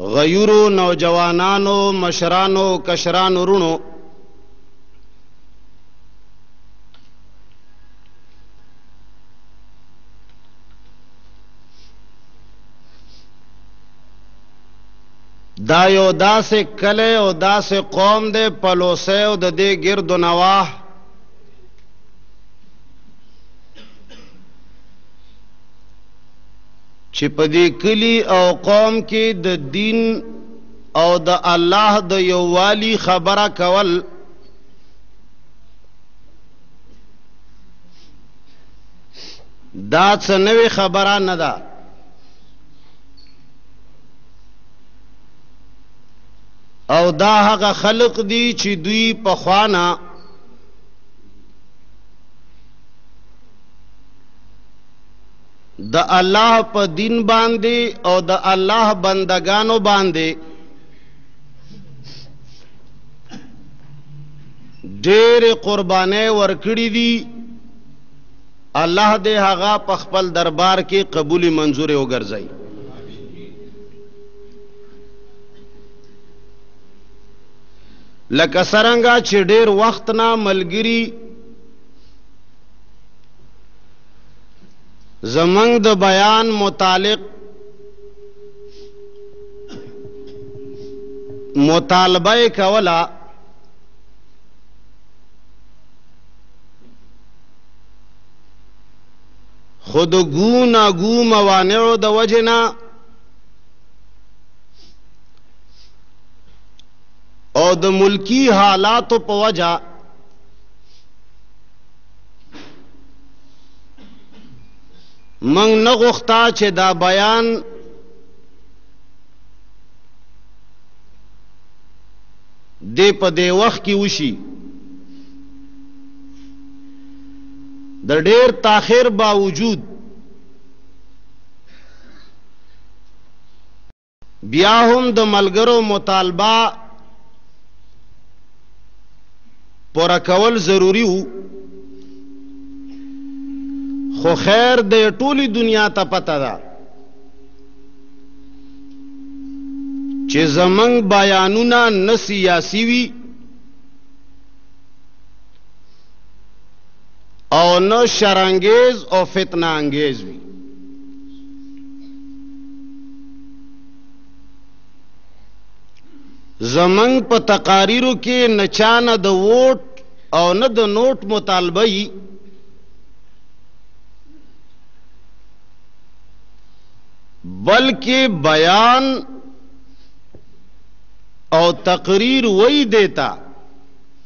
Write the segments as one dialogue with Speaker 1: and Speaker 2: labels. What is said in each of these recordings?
Speaker 1: غیورو نوجوانانو مشرانو کشرانو رونو دا یو داسې کلی او داسې قوم دی پلوسی او د دې ګرد و نواه چې په دې کلي او قوم کې د دین او د الله د یووالي خبره کول دا څه نوې خبره نه ده او دا هغه خلق دي چې دوی په خوانه د الله په دین باندې او د الله بندگانو باندې ډېر قربانې ورکړې دي الله دې هغه په خپل دربار کې قبولي منزورې وګرځي لکه سرنګا چې ډېر وخت نه ملګری زمنګ د بیان متعلق مطالبه کولا خود گونا گو موانعو د وجنا او د ملکی حالاتو په وجه منګ نه غوښتا چې دا بیان دې په دې وخت کې وشي د ډېر تاخير باوجود بیا هم د ملګرو مطالبه پوره کول ضروری وو خو خیر د ټولی دنیا ته پته ده چې زمنګ بیانونه نه سیاسی وي او نه شرانګیز او فتنه انګیز وي زمنګ په تقاریرو کې نچانه د ووټ او نه د نوټ مطالبه یي بلکې بیان او تقریر وای دیتا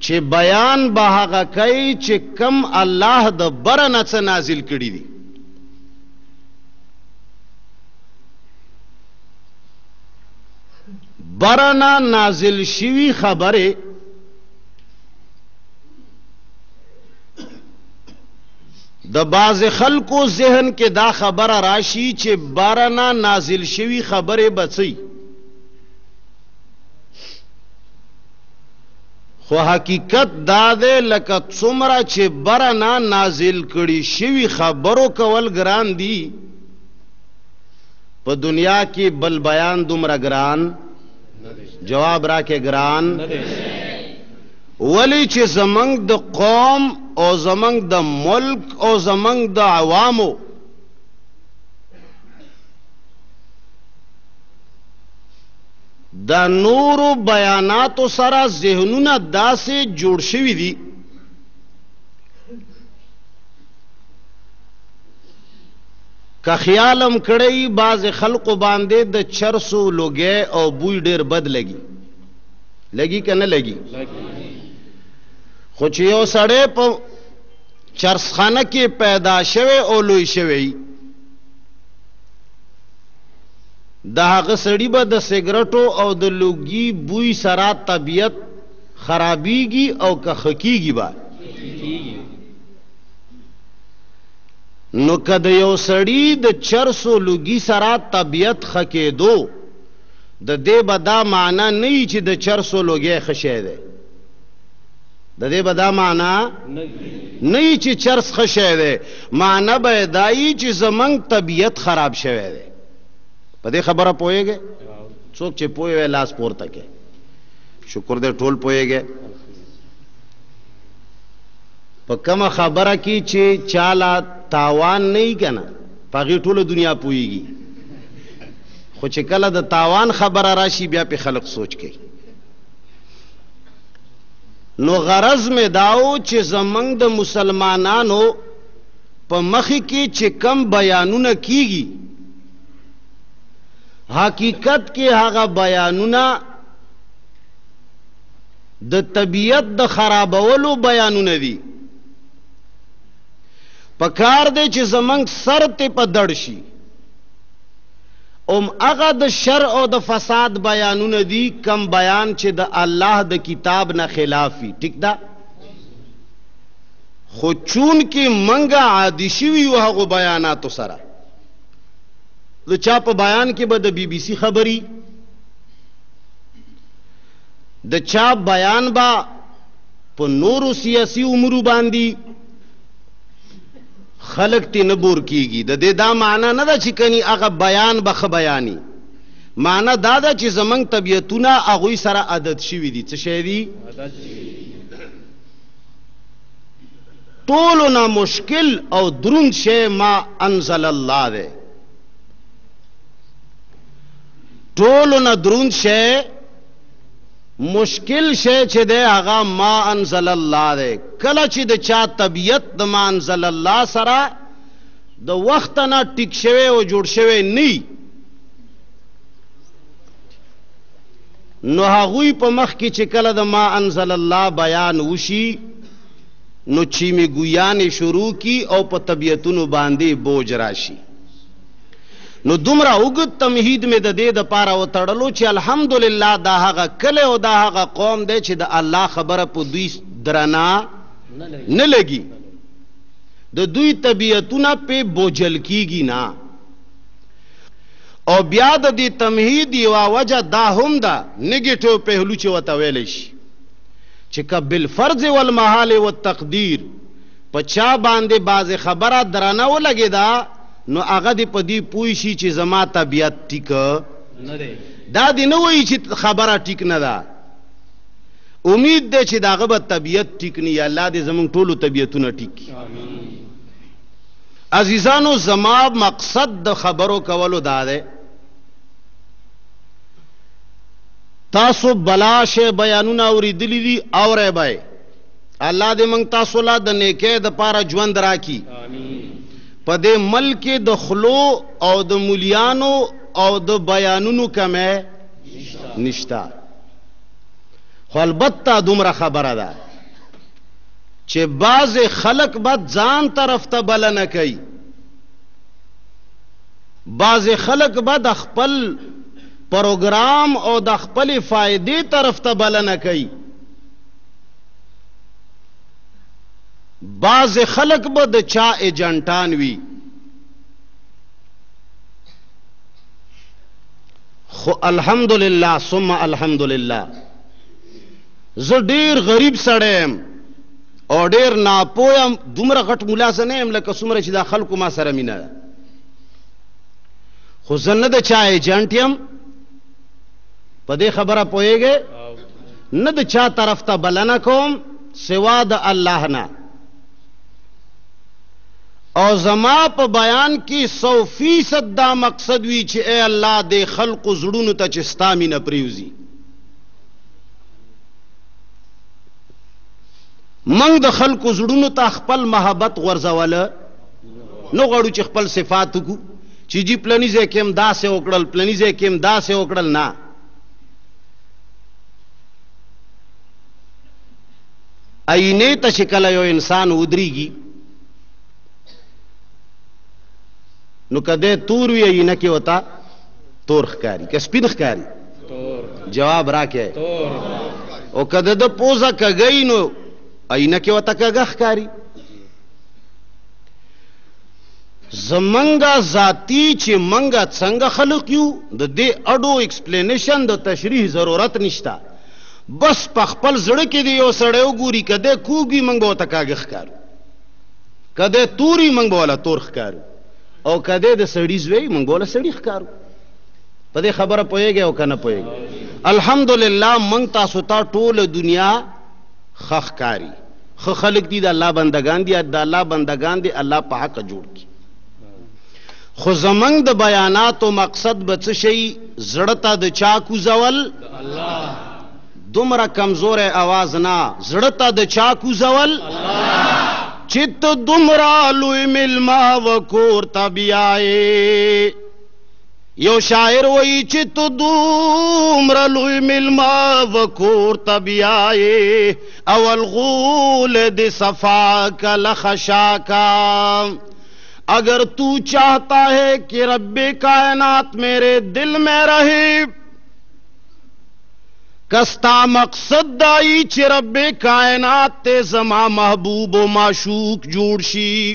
Speaker 1: چې بیان به هغه کوي چې کم الله د بره نه څه نازل کړي دي برنا نازل شوی خبره د باز خلکو ذهن کې دا خبره راشي چې بارنا نازل شوی خبره بچي خو حقیقت دا دی لکه څومره چې بره نه نازل کړي شوي خبرو کول ګران دي په دنیا کې بل بیان دومره ګران جواب راکې ګران ولی چې زمنګ د قوم او زمنګ د ملک او زمنګ د عوامو د نورو بیاناتو سره ذهنونه داسې جوړ شوي دي که خیالم کړی بعضې خلقو باندې د چرسو لوګی او بوی ډیر بد لګي لګي که نه لګي خو چې یو سړی په چرسخانه کې پیدا شوی او لوی شوی د هغه سړي به د سګرټو او د لوګي بوی سره طبیعت خرابیږي او که ښه کیږي به نو که د یو سړي د چرسو لوګي سره طبیعت ښه کېدو د دې به دا معنا نه وي چې د چرسو لوګی ښه شی دی د دې به دا معنا نه وي چې چرس ښه شی دی معنا به یې دا وي چې زموږ طبیعت خراب شوی دی په دې خبره پوهېږې څوک چې پوه وي لاس پورته کې شکر دې ټول پوهېږې په کومه خبره کې چې چاله تاوان نه وي که نه په هغې ټوله دنیا پوهېږي خو چې کله د تاوان خبره راشي بیا پې خلک سوچ کوي نو غرض مې داو چې زمنګ د مسلمانانو په مخې کې چې کم بیانونه کیږي حقیقت کې هغه بیانونه د طبیعت د خرابولو بیانونه دي په کار دی چې زمنګ سر ته په دړ شي اوم هغه د شر او د فساد بیانونه دي کم بیان چې د الله د کتاب نه خلافي ټیک ده خو چونکې منګه عادي شوي یو هغو بیاناتو سره د چا په بیان کې به د بی بی سی خبري د چا بیان با په نورو سیاسي امورو باندې خلق تی نه بور کیږي د دې دا معنی نه ده چې کني هغه بیان به خ بیاني معنی دا ده چې زمنګ طبیعتونه هغه سره عادت شوي دي څه شي دي عادت شوي ټولو نه مشکل او دروند شی ما انزل الله دی ټولو نه دروند شی مشکل شی چې دی هغه ما انزل الله دی کله چې د چا طبیعت د ما انزل الله سره د وخت نه ټیک شوی او جوړ شوی نه نو هغوی په مخ کې چې کله د ما انزل الله بیان وشي نو چیمې ګویانې شروع کی او په طبیعتونو باندې بوج راشي نو دومره اوږد تمهید مې د دې دپاره وتړلو چې الحمدلله دا هغه کلی او دا هغه قوم دی چې د الله خبره په دوی درنا نه لګي د دوی طبیعتونه په بوجل کیږي نه او بیا د دې تمهید یوه وجه دا هم ده، نګیټیو پهلو چې ورته ویلی شي، چې که بالفرض والمحال والتقدیر په چا باندې بعضې خبره درنه ولګېده، نو هغه دې په دې پوه شي چې زما طبیعت ټیک
Speaker 2: نه دی،
Speaker 1: دا دې نه وایي چې خبره ټیک نه ده، امید دی چې د هغه به طبیعت ټیک نه وي، الله دې زموږ ټولو طبیعتونه ټیک
Speaker 2: کړي.
Speaker 1: عزیزانو زما مقصد د خبرو کولو دا دی تاسو بلا شی بیانونه اوریدلی دي اورئ به الله دې موږ تاسو لا د نیکه د پاره ژوند راکړي په دې ملک د خلو او د مليانو او د بیانونو کمه نشتا خو البته دومره خبره ده چې بعضې خلک به ځان طرف ته بلنه کوي، بعضې خلک به د خپل پروګرام او د خپلې فایدې طرف ته بلنه کوي، بعضې خلک به د چا ایجنټان وي، خو الحمدلله ثم الحمدلله زه ډیر غریب سړی یم او ډیر ناپوه یم دومره غټ ملا زه نه یم لکه څومره چې دا خلکو ما سره مینه ده خو زه نه د چا ایجنټ یم په دې خبره
Speaker 2: پوهېږې
Speaker 1: نه د چا طرف ته بلنه کوم سوا د الله نه او زما په بیان کې سو فیصد دا مقصد وی چې اے الله دې خلق زړونو ته چې ستا مینه پریوزي منګ د خلکو زړونو ته خپل محبت غورځوله نو غړو چې خپل صفات کو چې جی پلنی ځای کې هم داسې وکړل پلنی ځای کې هم داسې وکړل نه عینه ته شکل یو انسان ودریږي نو کده تور وی عینه کې وتا تور ښکاری که سپین ښکاری جواب راکې او کده د پوزا کګی نو اینه کې وته کګه ښکاری زمنګا ذاتی چې منګا څنګه خلق یو د دې اډو ایکسپلینیشن د تشریح ضرورت نشته بس په خپل زړه کې دی یو سړی وګوري کده کوګي منګ به وته کاږه ښکارو کده توري منګ به ولا تور ښکارو او کده د سړی زوی منګ به ولا سړی ښکارو په دې خبره پوهېږئ او که نه پوهېږئ؟ الحمدلله موږ تاسو ته ټوله دنیا ښه ښکاري، ښه خلک دي، د الله بندګان دي، د الله بندګان دې الله په حقه جوړ کړي. خو زموږ د بیاناتو مقصد به څه شي؟ زړه ته د چا کوزول؟
Speaker 2: د الله.
Speaker 1: دومره کمزوری اواز نه، زړه ته د چا کوزول؟ الله. چې ته دومره لوی مېلمه و کور ته بیایې. یو شاعر وایي چې ته دومره لوی میلمه و کور ته بیایې او الغول دې صفا که له خشاکه اگر تو چاہتا ہے کہ رب کائنات میرے دل میں رہے کستا مقصد دائی چی رب کائنات تے زما محبوب و معشوق جوڑ شی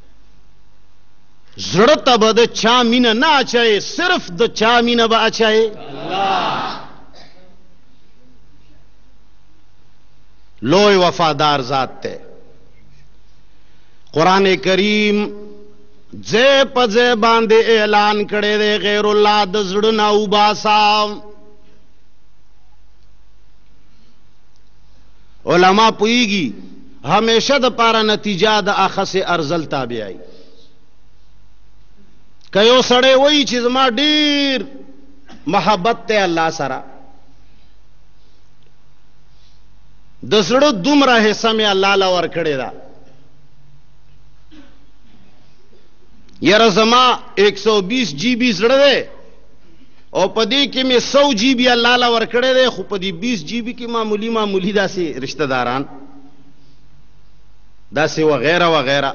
Speaker 1: زړه ته به د چا مینه نه اچای صرف د چا مینه به اچای لوی وفادار ذات ته قران کریم زه په زه باندې اعلان کړي دی غیر الله د زړه نه وباسا علما پویږي هميشه د پاره نتيجه د اخس ارزل تابعي که یو سړی وایي چې زما ډیر محبت ته الله سره د زړه دومره حصہ مې الله لا ور کړې ده یاره زما 120 جی بی زړه ده او په دې کې مې 100 جی بی الله لا ور کړې ده خو په دې 20 جی بی کې معمولی معمولی داسې رشتہ داران داسې وغیره وغیره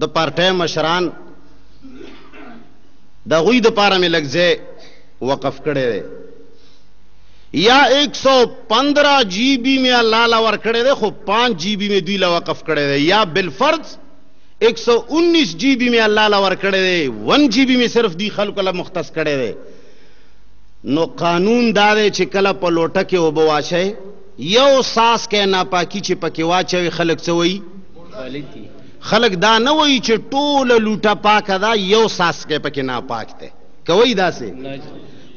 Speaker 1: د پارټۍ مشران د غوی د پاره مې لګځه وقف کړی دی یا 115 جی بی مې الله لا ور کړی دی خو 5 جی بی مې دوی لا وقف کړی دی یا بالفرض 119 جی بی مې الله لا ور کړی دی 1 جی بی مې صرف دی خلکو لا مختص کړی دی نو قانون دا دی چې کله په لوټه کې وبواشئ یو څاڅکی ناپاکي چې پکې واچوي خلک څه وایي خلک دا نه وایي چې ټوله لوټه پاکه ده یو څاڅکی پکې ناپاک دی کوي داسې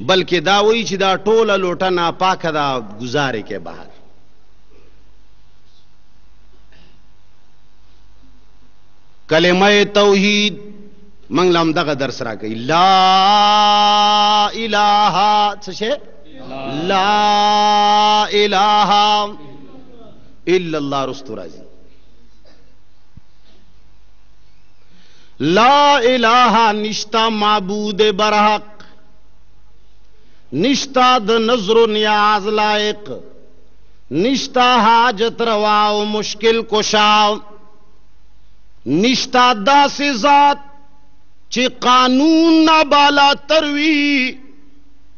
Speaker 1: بلکې دا وایي چې دا ټوله لوټه ناپاکه ده ګزارې کې بهر کلمه توحید منګ لام دغه درس راکې لا اله څه لا اله الا الله رستو راځي لا اله نشتا معبود برحق نشتا د نظر و نیاز لائق نشتا حاجت روا و مشکل کشا نشتا دا سی ذات چی قانون نا بالا
Speaker 2: تروی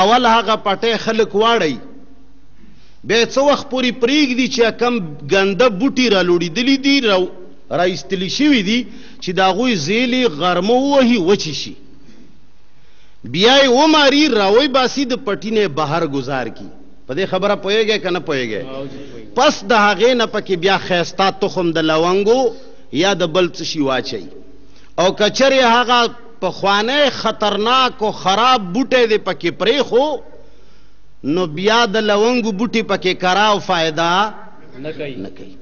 Speaker 1: اول هغه پټی خلک واړی بیا څه وخت پورې پریږدي چې کم ګنده بوټي رالوړیدلي دي راایستل شوي دي چې د هغوی زیلې غرمه ووهي وچې شي بیا یې وماري راوی باسي د پټي نه بهر ګزار کړي په دې خبره پوهېږی
Speaker 2: که نه پوهېږی
Speaker 1: پس د هغې نه پکې بیا ښایسته تخم د لونګو یا د بل څه شي واچوي او که چېرې هغه پخوانی خطرناک او خراب بوټی دې پکې پرېښو نو بیا د لونګو بوټي پکې کرا او فایده
Speaker 2: نه کوي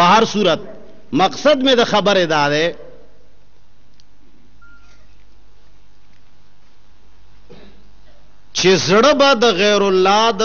Speaker 1: بهر صورت مقصد مې د خبرې دا دی چې زړه به د غیر الله د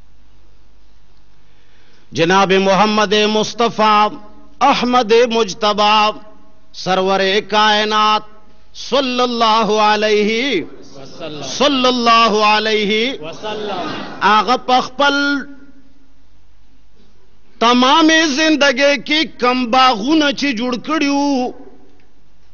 Speaker 1: جناب محمد مصطفی احمد مجتبا سرور کائنات صلی الله
Speaker 2: علیه
Speaker 1: صلی الله علیه
Speaker 2: وسلم
Speaker 1: هغه په خپل تمامې زندګۍ کې کم باغونه چې جوړ کړیو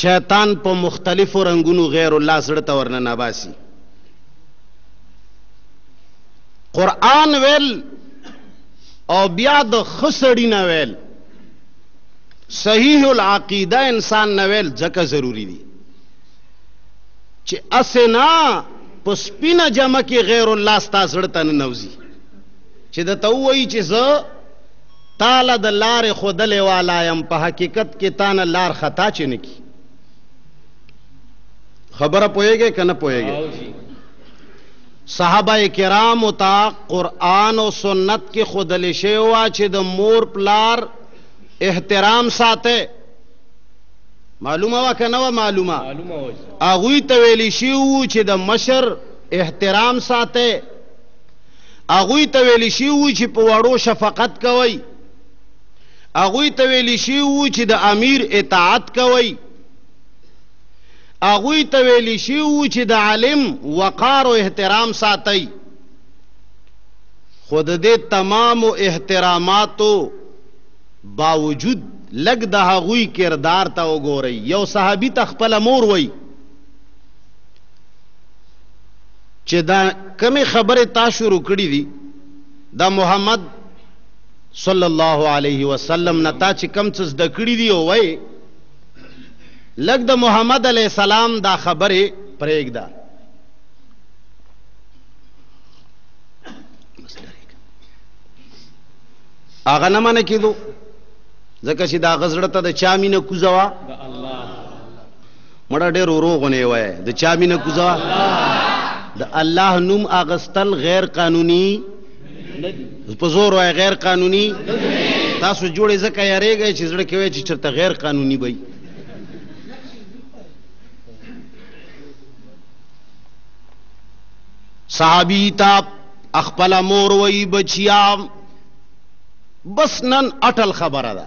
Speaker 1: شیطان په مختلفو رنگونو غیر الله زړه ته ورننه باسي قران ویل او بیا د خسړی نه ویل صحیح العقیده انسان نه ویل ځکه ضروری دي چې اسنا په سپینه جمع کې غیر الله ستاسو ته نه نوځي چې د تووي چې زه تا له د لارې ښودلې والا یم په حقیقت کې تا نه لار خطا چې نه کی خبره پوهېږې که نه پوهېږې صحابه کرامو ته قرآن او سنت کې ښودلې شوې وه چې د مور پلار احترام ساته معلومه وه که نه وه معلومه هغوی ته ویلی شوي وو چې د مشر احترام ساته هغوی ته ویل شوي وو چې په وړو شفقت کوئ، هغوی ته ویل شوي وو چې د امیر اطاعت کوئ، هغوی ته ویل شوي وو چې د عالم وقار او احترام ساتئ. خو د دې تمامو احتراماتو باوجود لږ د هغوی کردار ته وګورئ، یو صحابي ته خپله مور وایي، چې دا کومې خبرې تا شروع کړې دي دا محمد صلی الله علیه وسلم نه تا چې کم څه زده کړي دي او وای لګ د محمد علی السلام دا خبره پرېږده هغه نه منه کېدو ځکه چې دا غزړه ته د چا مینه کوزوا
Speaker 2: د الله
Speaker 1: مړه ډېر ورو غونې وای د چا مینه کوزه د الله نوم اغستل غیر قانوني په زور وای غیر قانوني تاسو جوړې ځکه یریږئ چې زړه کې وای چې چرته غیر قانوني وي صحابي تا خپل مور وای بچیا بس نن اٹل خبره ده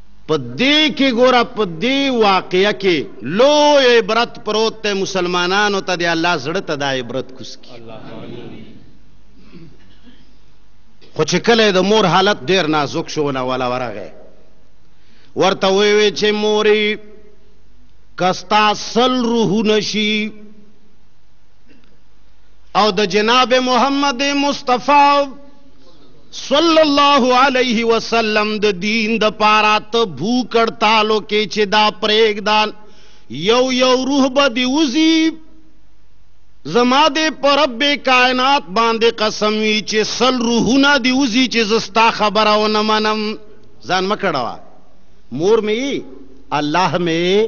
Speaker 1: په دې کې ګوره په دې واقعه کې لوی عبرت پروت دی مسلمانانو ته دی الله زړه ته دا عبرت کوس کی خو چې کله د مور حالت ډیر نازک شو نه ولا ورغه ورته وی وی چې موري کستا سل روح نشي او د جناب محمد مصطفی صلی الله علیه وسلم د دین د پاره ته بھوک اړتالو کې چې دا پرېږدال یو یو روح به دی وزي زما د پرب کائنات باندې قسم وی چې سل روحونه دی وزي چې زستا خبره و نه منم ځان مکړه مور می الله می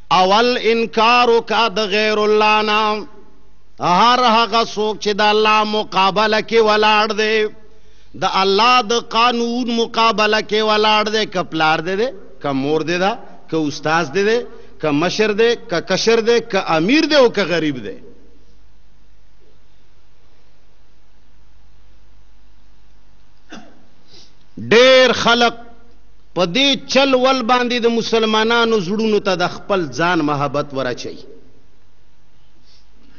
Speaker 1: اول انکار وکا د غیر الله نه هر هغه څوک چې د الله مقابله کې ولاړ دی د الله د قانون مقابله کې ولاړ دی که پلار دی دی که مور دی ده که استاد دی دی که مشر دی که کشر دی که امیر دی او که غریب دی ډیر خلق په دې چل ول باندې د مسلمانانو زړونو ته د خپل ځان محبت ورچي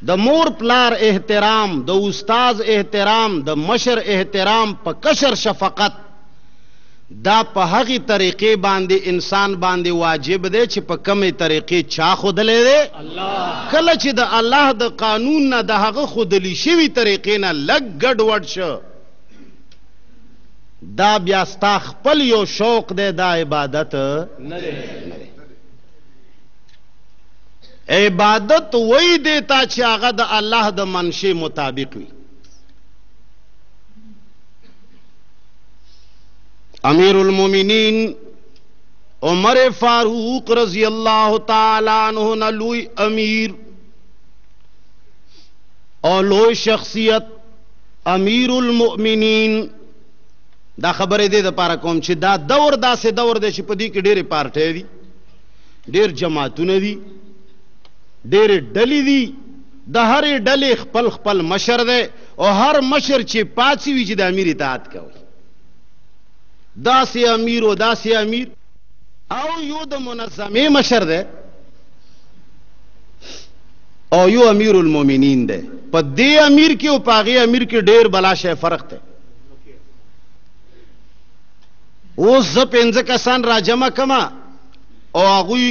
Speaker 1: د مور پلار احترام د استاد احترام د مشر احترام په کشر شفقت دا په هغه طریقې باندې انسان باندې واجب دی چې په کومې طریقې چا خودلې دی کله چې د الله د قانون نه د هغه خودلی شوی طریقې نه لګ ګډ وډ شو دا بیا ستا خپل یو شوق دی دا عبادت
Speaker 2: نه دی
Speaker 1: عبادت وای دی تا چې هغه د الله د منشي مطابق وي امیر المؤمنین عمر فاروق رضی الله تعالی عنہ نه لوی امیر او لوی شخصیت امیر المؤمنین دا خبرې دې د پاره کوم چې دا دور داسې دور دی چې په دې کې ډېرې پارټۍ دي ډېر جماعتونه دي ډېرې ډلې دي د هرې ډلې خپل خپل مشر دی او هر مشر چې پاڅي وي چې د امیر اطاعت کوي داسې امیر او داسې امیر او یو د منظمې مشر دی او یو امیر المومنین دی په دې امیر کې او پاغي امیر کې ډیر بلا شی فرق دی اوس زه پنځه کسان راجمع کما او هغوی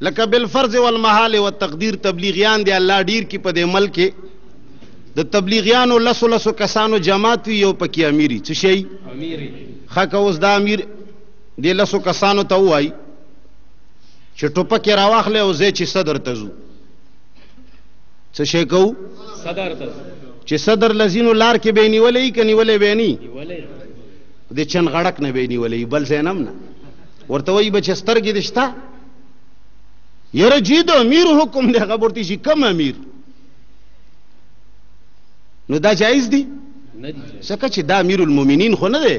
Speaker 1: لکه بالفرض والمحال والتقدیر تبلیغیان دی الله ډیر کې په دې ملک کې د تبلیغیانو لسو لسو کسانو جماعت وي یو پکې امیری څه شي
Speaker 2: امیری
Speaker 1: خکه اوس دا امیر دې لسو کسانو ته ووایي چې ټوپک یې راواخلی او ځای چې صدر ته ځو څه شی کوو
Speaker 2: صدر ته
Speaker 1: چې صدر لذینو لار کې به نیولې که نیولې به
Speaker 2: نی
Speaker 1: د چن غړک نه به نیولې بل ځای نه نه ورته وایي به چې سترګې دې شته یاره جی د امیر حکم دی هغه به ورته شي کم امیر نو دا جایز دی ځکه چې دا امیر المؤمنین خو نه دی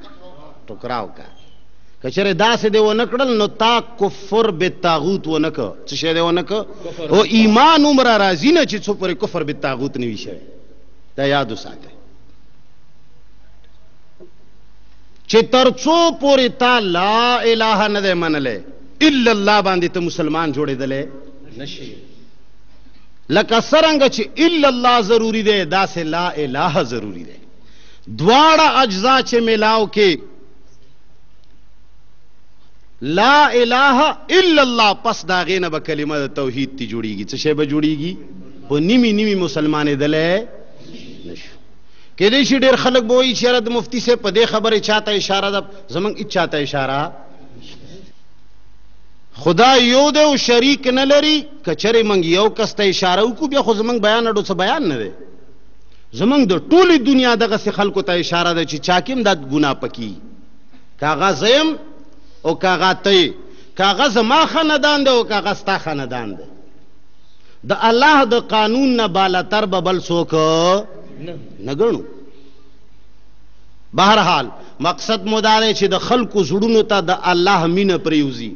Speaker 1: ټکراو کا کچره داسې دی و نکړل نو تا کفر به طاغوت و نک څه شه دی و
Speaker 2: نک
Speaker 1: او ایمان عمر راضی نه چې څو پر کفر به طاغوت نیوي شه دا یاد وساته چې ترڅو پورې تا لا اله نه ده منلې الا الله باندې ته مسلمان جوړېدلې
Speaker 2: نشي
Speaker 1: لکه سرنګ چې الا الله ضروری ده دا سه لا اله ضروری ده دواړه اجزا چې ملاو کې لا اله الا الله پس دا غینه به کلمه د توحید تی جوړیږي څه شی به جوړیږي په نیمی نیمی مسلمانې دله نشو کې دې شي ډېر خلک به وایي چې د مفتی سه په دې خبره چاته اشاره ده زمنګ اچاته اشاره خدا یو دی او شریک نه لري کچره منګ یو کس ته اشاره وکړو بیا خو زمنګ بیان اډو څه بیان نه دی زمونږ د ټولې دنیا دغسې خلکو ته اشاره ده چې چا کې هم دا ګناه پکې که هغه زه یم او که هغه ته یې که هغه زما خاندان دی او که هغه ستا خاندان دی د الله د قانون نه بالاتر به بل څوک
Speaker 2: نه
Speaker 1: ګڼو بهرحال مقصد مو دا دی چې د خلکو زړونو ته د الله مینه پریوزي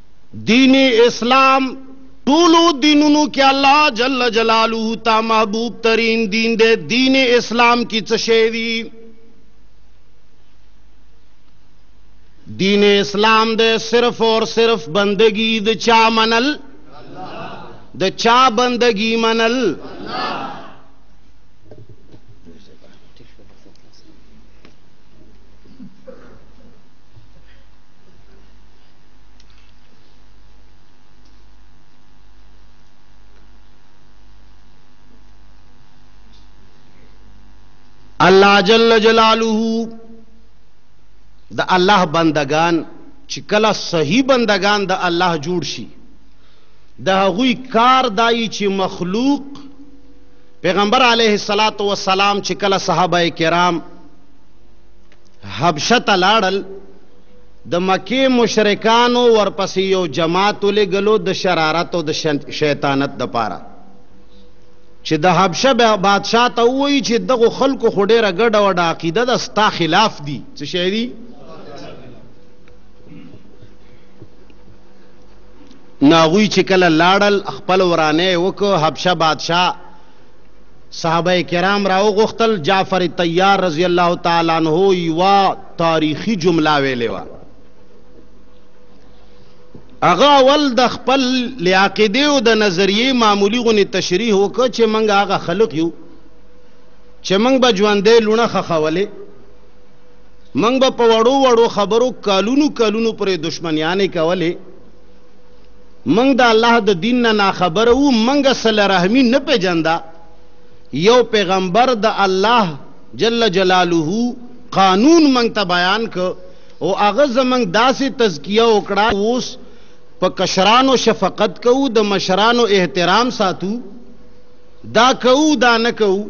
Speaker 1: دین اسلام ټولو دینونو کې الله جل جلاله ته محبوب ترین دین دی دین اسلام کې څه شی دی دین اسلام دی صرف اور صرف بندگی د چا منل د چا بندگی منل الله جل جلاله د الله بندگان چې کله صحیح بندگان د الله جوړ شي د هغوی کار دای چې مخلوق پیغمبر علیه الصلاۃ والسلام چې کله صحابه کرام حبشه ته لاړل د مکې مشرکانو ورپسې یو جماعت ولېږلو د شرارت او د شیطانت دپاره چې د حبشه بادشاه ته ووایي چې دغو خلکو خو ډېره ګډه وډه عقیده ده ستا خلاف دي څه شی دي نو هغوی چې کله لاړل خپل ورانی یې وکړ حبشه بادشاه صحابه کرام راوغوښتل جعفر طیار رضی الله تعالی عنہ یوا تاریخی جمله ویلې و هغه اول د خپل لیاقیده او د نظریه معمولی غونې تشریح وکړه چې منګه هغه خلق یو چې منګ به ژوندې لونه خخولې منګ به په وړو وړو خبرو کالونو کالونو پرې دشمنیانې کولې منګ د الله د دین نه ناخبر وو منګ صله رحمی نه پیجندا یو پیغمبر د الله جل جلاله قانون منګ ته بیان ک او هغه زمنګ داسې تزکیه وکړه اوس په کشرانو شفقت کوو د مشرانو احترام ساتو دا کوو دا نه کوو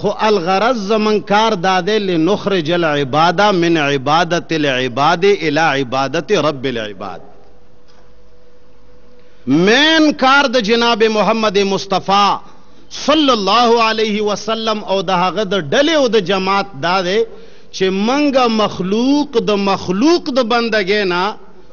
Speaker 1: خو الغرض زمونږ کار دا دی لنخرج العباد من عبادت العباد الى عبادت رب العباد مین کار د جناب محمد مصطفی صلی الله علیه وسلم او د هغه د ډلې او د جماعت دا دی چې منګه مخلوق د مخلوق د بندګې نه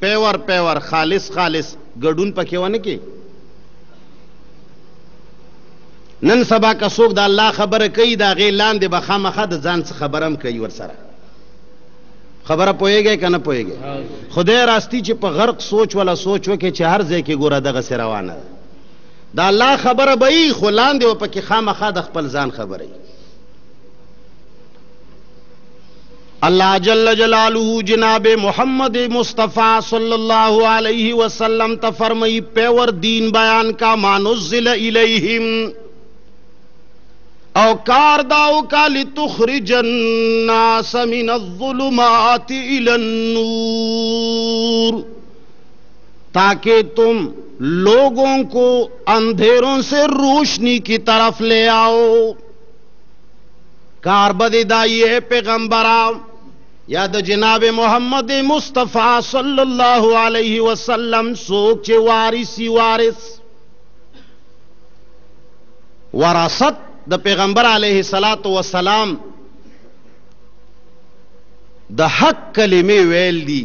Speaker 1: پيور پيور خالص خالص ګډون پکې ونه کې نن سبا که څوک د الله خبره کوي دا غي لاندې به خامخا د ځان څخه خبره هم کوي ورسره خبره پوهېږی که نه پوهېږی خدای راستی چې په غرق سوچ ولا سوچ وکړي چې هر ځای کې ګوره دغسې روانه ده د الله خبره به یي خو لاندې به پکې خامخا د خپل ځان خبره اللہ جل جلالہ جناب محمد مصطفیٰ صلی اللہ علیہ وسلم تفرمئی پیور دین بیان کا الیہم او کا لتخرج الناس من مان النور تاکہ تم لوگوں کو اندھیروں سے روشنی کی طرف لے آؤ کار بدی دائی ہے پیغمبرام یا د جناب محمد مصطفی صلی الله علیه وسلم سوک چې وارثي وارث وراثت د پیغمبر علیه الصلاۃ والسلام د حق کلمې ویل دي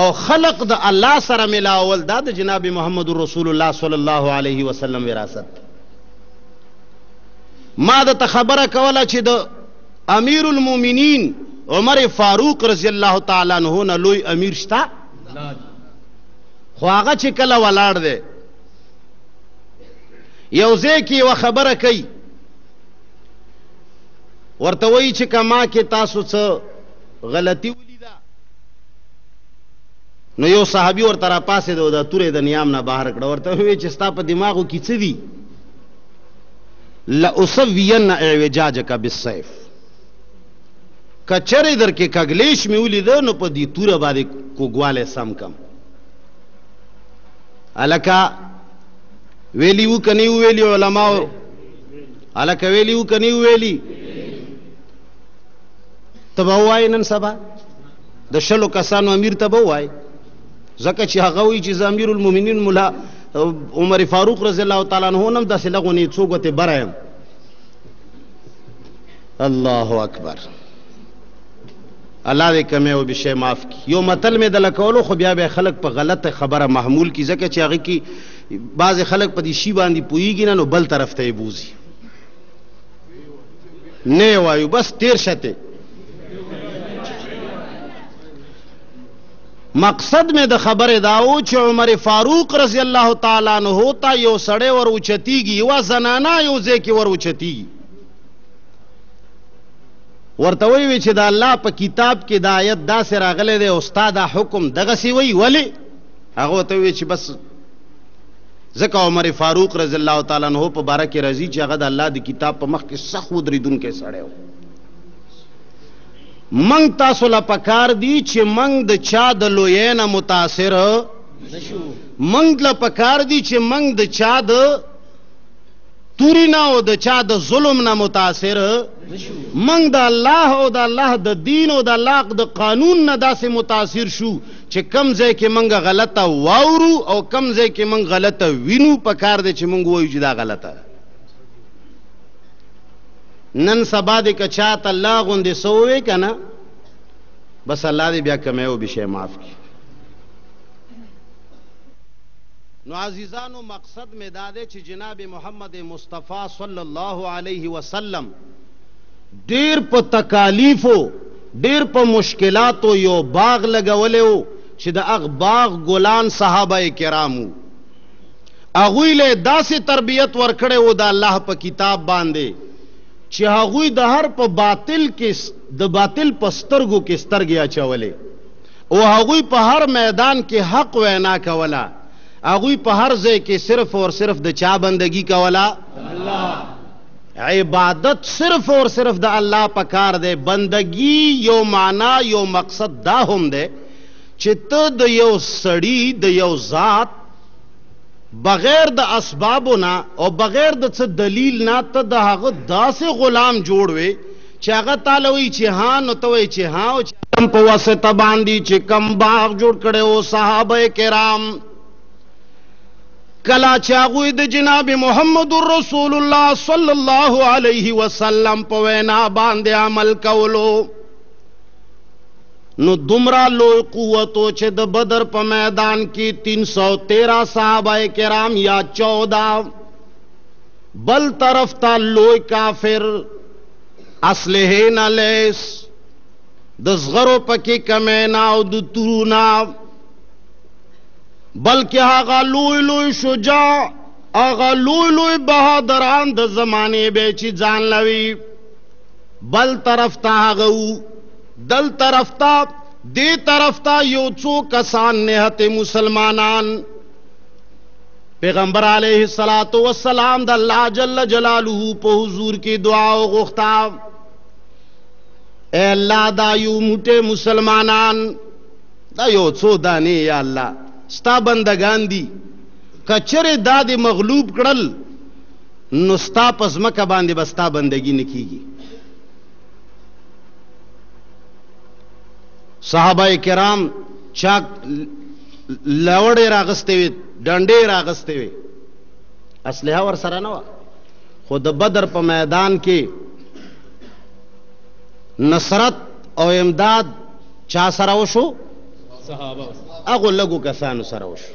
Speaker 1: او خلق د الله سره ملاول دا د جناب محمد رسول الله صلی الله علیه وسلم وراثت ما د خبره کوله چې د امیر المؤمنین عمر فاروق رضی الله تعالی عنہ نه لوی امیر شته خو هغه چې کله ولاړ دی یو ځای کې یوه خبره کوي ورته وایي چې که ما کې تاسو څه غلطي ولیده نو یو صحابي ورته راپاسېده او دا تورې د نیام نه بهر کړه ورته وایي چې ستا په دماغو کې څه دي لاسوین اعوجاجک بالسیف کچره در کې کګلیش می ولید نو په دې توره باندې کوګواله سم کم الکا ویلی و کني ویلی علما الکا ویلی و کني ویلی تبوای نن سبا د شلو کسانو امیر تبوای ځکه چې هغه وی چې امیر المؤمنین مولا عمر فاروق رضی الله تعالی عنہ نم داسې لغونی څو غته برایم الله اکبر الله دې کمه او بشه معاف کی یو متل مې د لکولو خو بیا به خلک په غلطه خبره محمول کی ځکه چې هغه کی بعض خلک په دې شی باندې پویږي نه نو بل طرف ته بوزي نه وایو بس تیر شته مقصد مې د خبرې دا و چې عمر فاروق رضی الله تعالی عنه ته یو سړی ور اوچتیږي، یوه زنانه یو ځای کې ور اوچتیږي، ورته ویې وي چې د الله په کتاب کې دا آیت داسې راغلی دی او ستا دا حکم دغسې وایي، ولې؟ هغه ورته ویې چې بس ځکه عمر فاروق رضی الله تعالی عنه په باره کې راځي چې هغه د الله د کتاب په مخ کې سخت ودرېدونکی سړی و موږ تاسو له پکار دي چې موږ د چا د لویې نه متاثر
Speaker 2: نشو
Speaker 1: موږ له پکار دي چې موږ د چا د توري نه او د چا د ظلم نه متاثر
Speaker 2: نشو
Speaker 1: موږ د الله او د الله د دین او د الله د قانون نه داسې متاثر شو چې کم ځای کې موږ غلطه واورو او کم ځای کې موږ غلطه وینو په کار دی چې موږ وایو چې دا غلطه ده نن سبا دې که چا ته لا غوندې څه ووې که نه بس الله دې بیا کمی او بشی معاف کړي نو عزیزانو مقصد مې دا دی چې جناب محمد مصطفی صلی الله علیه وسلم ډیر په تکالیفو ډیر په مشکلاتو یو باغ لګولیو چې د اغ باغ ګلان صحابه کرامو هغوی له داسې تربیت ورکړی وو د الله په کتاب باندې چې هغوی د هر په باطل کې د باطل په سترګو کې سترګې اچولې او هغوی په هر میدان کې حق وینا کوله هغوی په هر ځای کې صرف او صرف د چا بندگی کوله
Speaker 2: الله
Speaker 1: عبادت صرف اور صرف د الله په کار دی بندگی یو معنا یو مقصد دا هم دی چې ته د یو سړی د یو ذات بغیر د اسبابو نه او بغیر د څه دلیل نه ته د هغه داسې غلام جوړ وې چې هغه تعالی وی چې ها نو ته وی چې ها او چې په واسطه باندې چې کم باغ جوړ کړي او صحابه کرام کلا چاغوی د جناب محمد رسول الله صلی الله علیه وسلم په وینا باندې عمل کولو نو دومره لوی قوت و چې د بدر په میدان کې 313 صحابه کرام یا 14 بل طرف ته لوی کافر اصله نه لیس د زغرو پکې کمې نه او د تورو نه بلکې هغه لوی لوی شجاع هغه لوی لوی بهادران د زمانې به چې ځان لوي بل طرف ته هغه وو، دل طرف ته، دې طرف ته یو څو کسان نهت مسلمانان. پیغمبر علیه الصلاة والسلام د الله جل جلاله په حضور کې دعا وغوښته، اے الله دا یو موټی مسلمانان دا یو څو دانې یا الله ستا بندگان دي کچره دا د مغلوب کړل نو ستا په ځمکه باندې به ستا بندګي نه کیږي صحابه کرام چا لوړې راغستې وي ډنډې راغستې وي اسلحه ور سره نه وه خو د بدر په میدان کې نصرت او امداد چا سره وشو
Speaker 2: صحابه
Speaker 1: هغو لږو کسانو سره وشو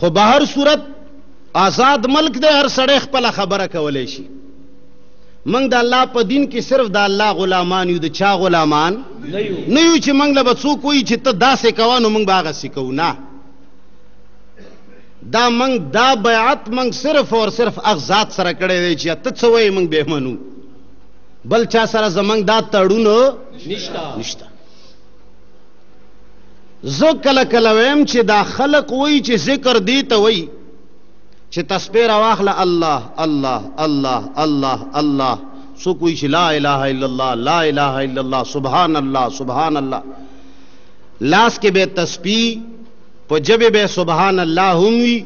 Speaker 1: خو به هر صورت آزاد ملک دی هر سړی خپل خبره کولای شي موږ د الله په دین کې صرف د الله غلامان یو د چا غلامان
Speaker 2: نه یو
Speaker 1: چې موږ له به څوک وایي چې ته داسې کوه نو موږ به هغسې کوو نه دا موږ دا بیعت موږ صرف او صرف هغه ذات سره کړی دی چې ته څه وایې موږ به منو بل چا سره زمونږ دا تړون نشته زه کله کله ویم چې دا خلق وای چې ذکر دی ته وای چې تسبیح راواخله الله الله الله الله الله سو کوئی چې لا اله الا الله لا اله الا الله سبحان الله سبحان الله لاس کې به تسبیح په جبه به سبحان الله هم وی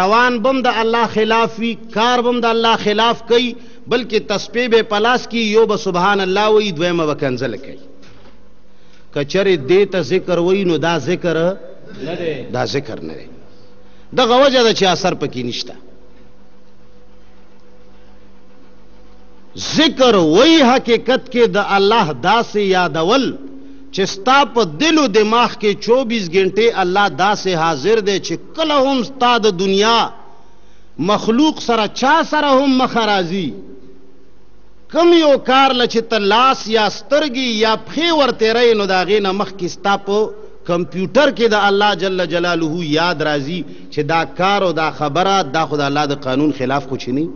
Speaker 1: روان بم د الله خلاف وی کار بم د الله خلاف کوي بلکې تسبیح به پلاس کی یو به سبحان الله وی دویمه وکنزل کوي کچره دې ته ذکر وای نو دا ذکر
Speaker 2: نه دی
Speaker 1: دا ذکر نه دی دغه وجه ده چې اثر پکې نشته ذکر وای حقیقت کې د الله داسې یادول چې ستا په دل او دماغ کې 24 غنټه الله داسې حاضر دی چې کله هم ستا د دنیا مخلوق سره چا سره هم مخ راځي کوم يو کار له چې ته لاس يا سترګې يا پښې ور تېروې نو د هغې نه مخکې ستا په کمپيوټر کې د الله جل جلاله ياد راځي چې دا کار او دا خبره دا خو د الله د قانون خلاف خو چې نه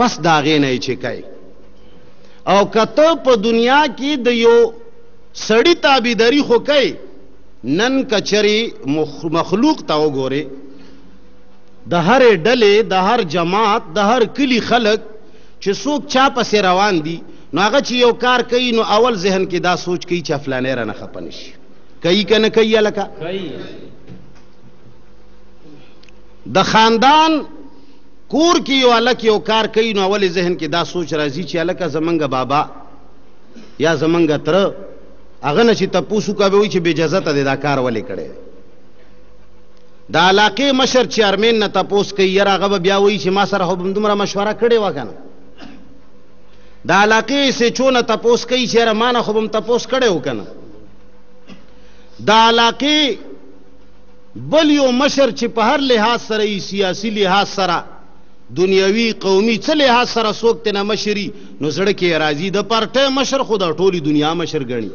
Speaker 1: پس د هغې نه يې چې کوې او که ته په دنیا کې د یو سړي تابعداري خو کوې نن کچری مخلوق ته وګوره د هرې ډلې د هر جماعت د هر کلی خلک چې څوک چا پسې روان دي نو هغه چې یو کار کوي نو اول ذهن کې دا سوچ کوي چې فلانی رانه خفه نه شي کوي که نه
Speaker 2: کوي هلکه
Speaker 1: د خاندان کور کې یو هلک یو کار کوي نو اول ذهن کې دا سوچ راځي چې هلکه زمونږ بابا یا زمونږ تره هغه نه چې تپوس وکړه به وایي چې بې اجازته دی دا کار ولې کړی د علاقې مشر چیارمین نه تپوس کوي یاره هغه به بیا وایي چې ما سره خو به دومره مشوره کړې وه که نه د علاقې ایس ایچ او نه تپوس کوي چې یاره ما نه خو به هم تپوس کړی و که نه د علاقې بل یو مشر چې په هر لحاظ سره یې سیاسي لحاظ سره دنیوي قومي څه لحاظ سره څوک تېنه مشري نو زړه کې راځي د پارټۍ مشر خو د ټولې دنیا مشر ګڼي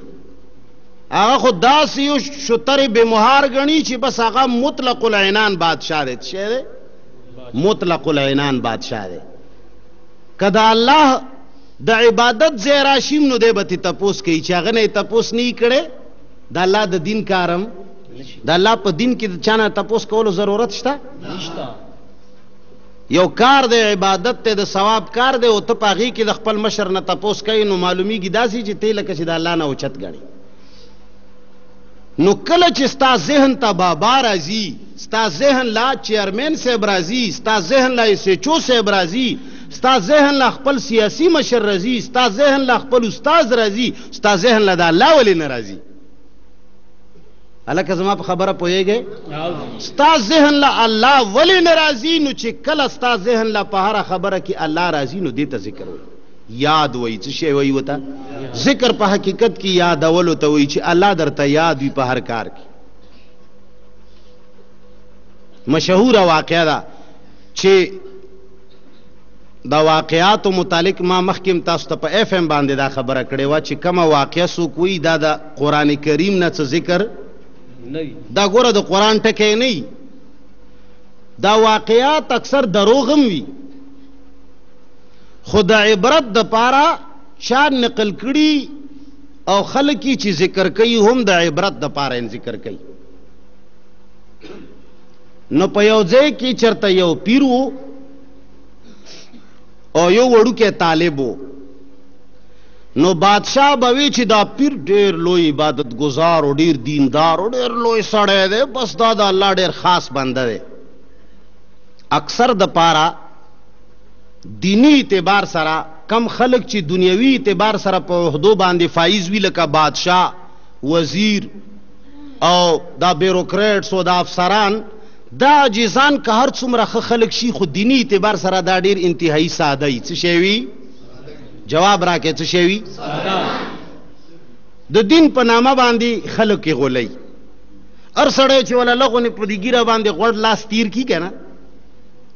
Speaker 1: هغه خو داسې یو شترې بې مهار ګڼي چې بس هغه مطلق العنان بادشاه دی شه دی مطلق العنان بادشاه دی که د الله د عبادت ځای راشیم نو دی به تې تپوس کوي چې هغه نه یې تپوس نه کړی د الله د دین کارم د الله په دین کې د چا نه تپوس کولو ضرورت شته
Speaker 2: نشته
Speaker 1: یو کار دی عبادت دی د ثواب کار دی او ته په هغې کې د خپل مشر نه تپوس کوې نو معلومیږي داسې چې ته لکه چې د الله نه اوچت ګڼې نو کله چې ستا ذهن ته بابا راځي ستا ذهن لا چیئرمین صاحب راځي ستا ذهن لا ایس ایچ او صاحب راځي ستا ذهن لا خپل سیاسي مشر راځي ستا ذهن لا خپل استاد راځي ستا ذهن لا د الله ولې نه راځي هلکه زما په خبره
Speaker 2: پوهېږې
Speaker 1: ستا ذهن له الله ولې نه راځي نو چې کله ستا ذهن له په هره خبره کې الله راځي نو دې ته ذکر وایي یاد وایي څه شی وایي ورته ذکر په حقیقت کې یادولو ته وایي چې الله درته یاد وي په هر کار کې مشهوره واقعه ده چې د واقعاتو متعلق ما مخکې هم تاسو ته په اف ام باندې دا خبره کړې وه چې کومه واقعه څوک وایي دا د قرآن کریم نه څه ذکر
Speaker 2: نه وي
Speaker 1: دا ګوره د قرآن ټکی نه وي دا واقعات اکثر دروغ هم وي خو د عبرت دپاره چا نقل کړي او خلک یې چې ذکر کوي هم د عبرت دپاره یې ذکر کوي نو په یو ځای کې چرته یو پیر وو او یو وړوکی طالب وو نو بادشاه به وی چې دا پیر ډیر لوی عبادت گزار او ډیر دیندار او ډیر لوی سړی دی بس دا د الله ډیر خاص بنده دی اکثر د پاره دینی اعتبار سره کم خلک چې دنیوي اعتبار سره په عہدو باندې فایز وی لکه بادشاه وزیر او دا بیروکریټس او دا افسران دا عاجزان که هر څومره ښه خلک شي خو دیني اعتبار سره دا ډیر انتهایی ساده وي څه شی وي جواب راکړئ څه شی وي د دین په نامه باندې خلک یې غولوي هر سړی چې ولا لغونې په دې ګیره باندې غوړ لاس تیر کی که نه